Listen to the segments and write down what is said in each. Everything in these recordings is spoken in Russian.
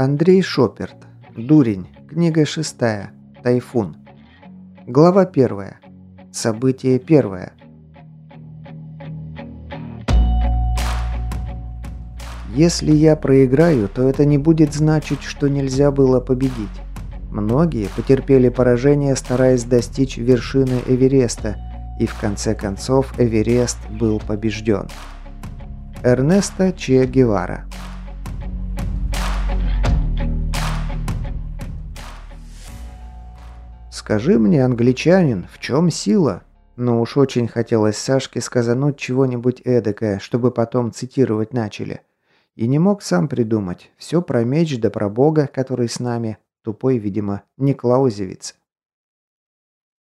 Андрей Шоперт. Дурень. Книга шестая. Тайфун. Глава первая. Событие первое. Если я проиграю, то это не будет значить, что нельзя было победить. Многие потерпели поражение, стараясь достичь вершины Эвереста, и в конце концов Эверест был побежден. Эрнесто Че Гевара «Скажи мне, англичанин, в чем сила?» Но уж очень хотелось Сашке сказануть чего-нибудь эдакое, чтобы потом цитировать начали. И не мог сам придумать. Все про меч да про бога, который с нами. Тупой, видимо, не Клаузевиц.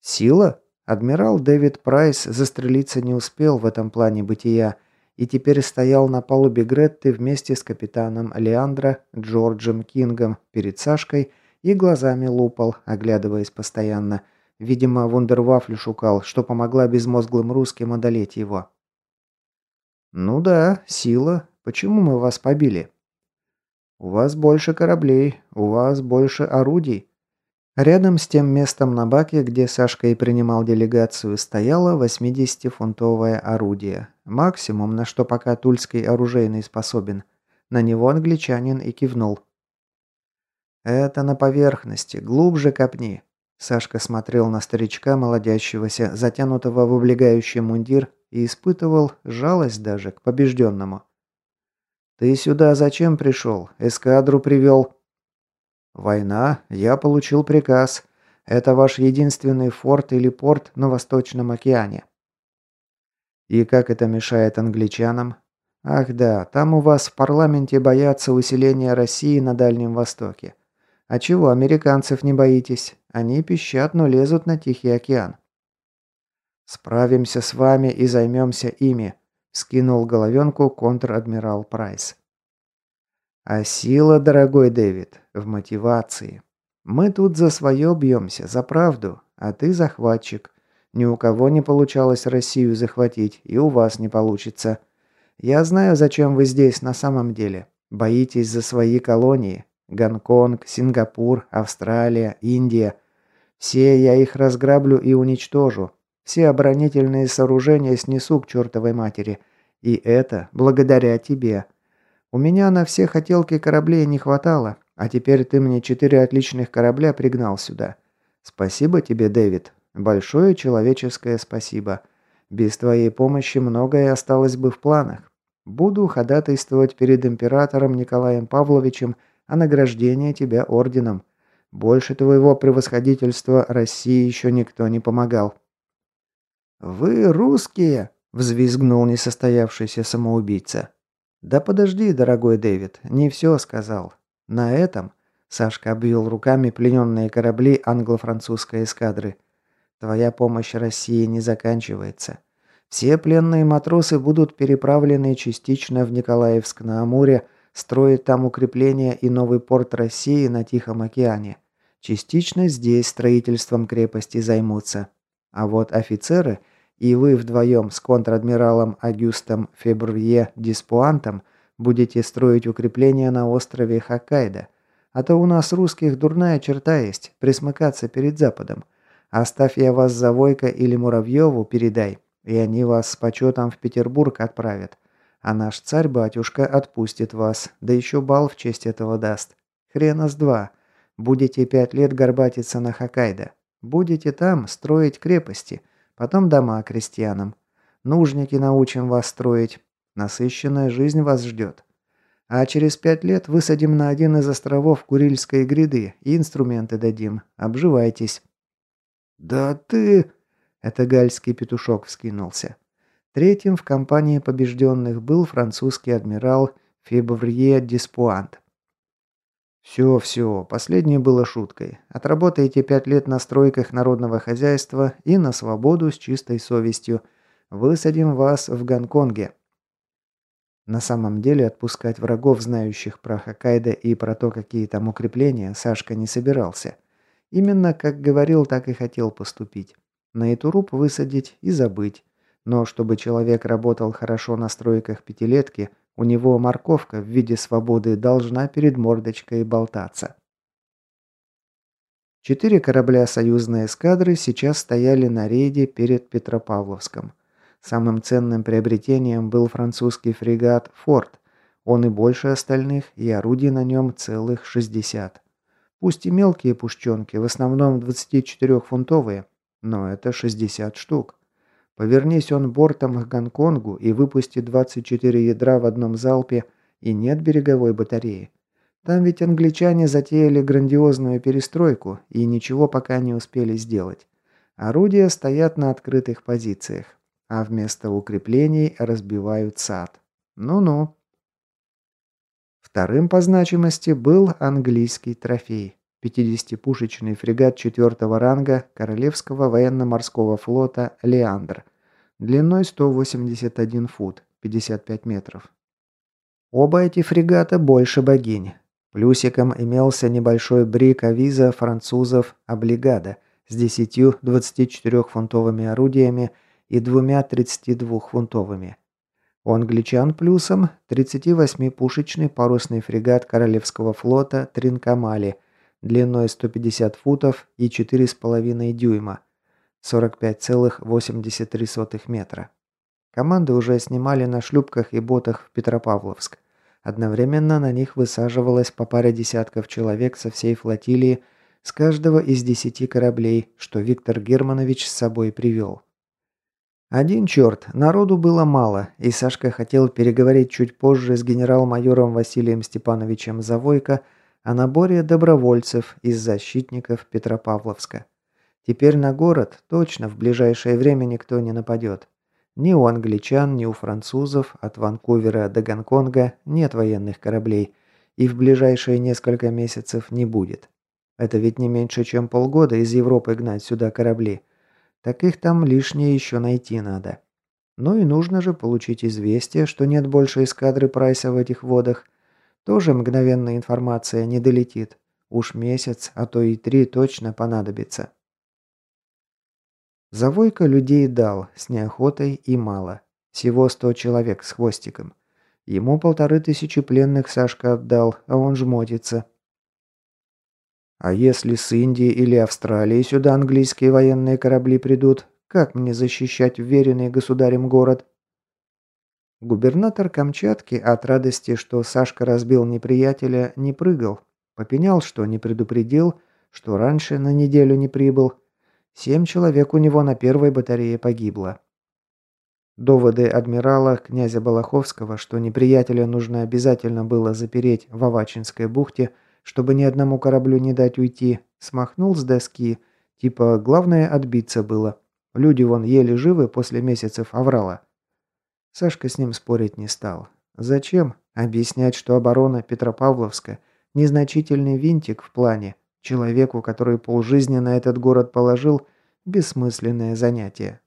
Сила? Адмирал Дэвид Прайс застрелиться не успел в этом плане бытия и теперь стоял на палубе Гретты вместе с капитаном Леандро Джорджем Кингом перед Сашкой и глазами лупал, оглядываясь постоянно. Видимо, вундервафлю шукал, что помогла безмозглым русским одолеть его. «Ну да, сила. Почему мы вас побили?» «У вас больше кораблей, у вас больше орудий». Рядом с тем местом на баке, где Сашка и принимал делегацию, стояло 80-фунтовое орудие. Максимум, на что пока Тульский оружейный способен. На него англичанин и кивнул. «Это на поверхности. Глубже копни». Сашка смотрел на старичка, молодящегося, затянутого в облегающий мундир, и испытывал жалость даже к побежденному. «Ты сюда зачем пришел? Эскадру привел?» «Война. Я получил приказ. Это ваш единственный форт или порт на Восточном океане». «И как это мешает англичанам?» «Ах да, там у вас в парламенте боятся усиления России на Дальнем Востоке. А чего американцев не боитесь? Они пищат, но лезут на Тихий океан. Справимся с вами и займемся ими, скинул головенку контр-адмирал Прайс. А сила, дорогой Дэвид, в мотивации. Мы тут за свое бьемся, за правду, а ты захватчик. Ни у кого не получалось Россию захватить, и у вас не получится. Я знаю, зачем вы здесь на самом деле. Боитесь за свои колонии, Гонконг, Сингапур, Австралия, Индия. Все я их разграблю и уничтожу. Все оборонительные сооружения снесу к чертовой матери. И это благодаря тебе. У меня на все хотелки кораблей не хватало, а теперь ты мне четыре отличных корабля пригнал сюда. Спасибо тебе, Дэвид. Большое человеческое спасибо. Без твоей помощи многое осталось бы в планах. Буду ходатайствовать перед императором Николаем Павловичем о награждении тебя орденом. Больше твоего превосходительства России еще никто не помогал». «Вы русские!» – взвизгнул несостоявшийся самоубийца. «Да подожди, дорогой Дэвид, не все сказал. На этом...» – Сашка обвел руками плененные корабли англо-французской эскадры. «Твоя помощь России не заканчивается. Все пленные матросы будут переправлены частично в Николаевск на Амуре, строит там укрепления и новый порт России на Тихом океане. Частично здесь строительством крепости займутся. А вот офицеры и вы вдвоем с контр-адмиралом Агюстом Фебрье Диспуантом будете строить укрепления на острове Хоккайдо. А то у нас русских дурная черта есть – присмыкаться перед Западом. Оставь я вас за Войко или Муравьеву, передай, и они вас с почетом в Петербург отправят. А наш царь-батюшка отпустит вас, да еще бал в честь этого даст. Хрена с два. Будете пять лет горбатиться на Хоккайдо. Будете там строить крепости, потом дома крестьянам. Нужники научим вас строить. Насыщенная жизнь вас ждет. А через пять лет высадим на один из островов Курильской гряды и инструменты дадим. Обживайтесь». «Да ты...» Это гальский петушок вскинулся. Третьим в компании побежденных был французский адмирал Фебврье Диспуант. «Все, все, последнее было шуткой. Отработаете пять лет на стройках народного хозяйства и на свободу с чистой совестью. Высадим вас в Гонконге». На самом деле отпускать врагов, знающих про Хоккайдо и про то, какие там укрепления, Сашка не собирался. Именно как говорил, так и хотел поступить. На Итуруп высадить и забыть. Но чтобы человек работал хорошо на стройках пятилетки, у него морковка в виде свободы должна перед мордочкой болтаться. Четыре корабля союзной эскадры сейчас стояли на рейде перед Петропавловском. Самым ценным приобретением был французский фрегат «Форд». Он и больше остальных, и орудий на нем целых 60. Пусть и мелкие пушченки, в основном 24-фунтовые, но это 60 штук. Повернись он бортом к Гонконгу и выпусти 24 ядра в одном залпе, и нет береговой батареи. Там ведь англичане затеяли грандиозную перестройку и ничего пока не успели сделать. Орудия стоят на открытых позициях а вместо укреплений разбивают сад. Ну-ну. Вторым по значимости был английский трофей. 50-пушечный фрегат четвертого ранга Королевского военно-морского флота «Леандр» длиной 181 фут, 55 метров. Оба эти фрегата больше богинь. Плюсиком имелся небольшой брик авиза французов «Облигада» с 10 24-фунтовыми орудиями и двумя 32-фунтовыми. У англичан плюсом 38-пушечный парусный фрегат Королевского флота «Тринкамали» длиной 150 футов и 4,5 дюйма, 45,83 метра. Команды уже снимали на шлюпках и ботах в Петропавловск. Одновременно на них высаживалось по паре десятков человек со всей флотилии с каждого из десяти кораблей, что Виктор Германович с собой привел. Один черт, народу было мало, и Сашка хотел переговорить чуть позже с генерал-майором Василием Степановичем Завойко о наборе добровольцев из защитников Петропавловска. Теперь на город точно в ближайшее время никто не нападет. Ни у англичан, ни у французов от Ванкувера до Гонконга нет военных кораблей, и в ближайшие несколько месяцев не будет. Это ведь не меньше, чем полгода из Европы гнать сюда корабли – так их там лишнее еще найти надо. Ну и нужно же получить известие, что нет больше эскадры Прайса в этих водах. Тоже мгновенная информация не долетит. Уж месяц, а то и три точно понадобится. Завойка людей дал, с неохотой и мало. Всего сто человек с хвостиком. Ему полторы тысячи пленных Сашка отдал, а он жмотится. А если с Индии или Австралии сюда английские военные корабли придут, как мне защищать уверенный государем город? Губернатор Камчатки от радости, что Сашка разбил неприятеля, не прыгал. Попенял, что не предупредил, что раньше на неделю не прибыл. Семь человек у него на первой батарее погибло. Доводы адмирала князя Балаховского, что неприятеля нужно обязательно было запереть в Авачинской бухте – чтобы ни одному кораблю не дать уйти, смахнул с доски. Типа, главное отбиться было. Люди вон еле живы после месяцев аврала. Сашка с ним спорить не стал. Зачем? Объяснять, что оборона Петропавловска – незначительный винтик в плане. Человеку, который полжизни на этот город положил – бессмысленное занятие.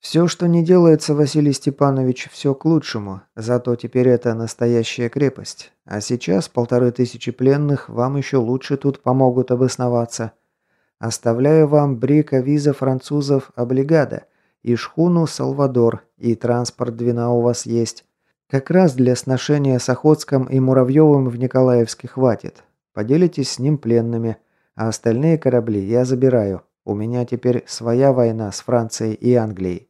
Все, что не делается, Василий Степанович, все к лучшему. Зато теперь это настоящая крепость. А сейчас полторы тысячи пленных вам еще лучше тут помогут обосноваться. Оставляю вам брика виза французов облигада и шхуну Салвадор, и транспорт Двина у вас есть. Как раз для сношения с Охотском и Муравьевым в Николаевске хватит. Поделитесь с ним пленными, а остальные корабли я забираю. У меня теперь своя война с Францией и Англией.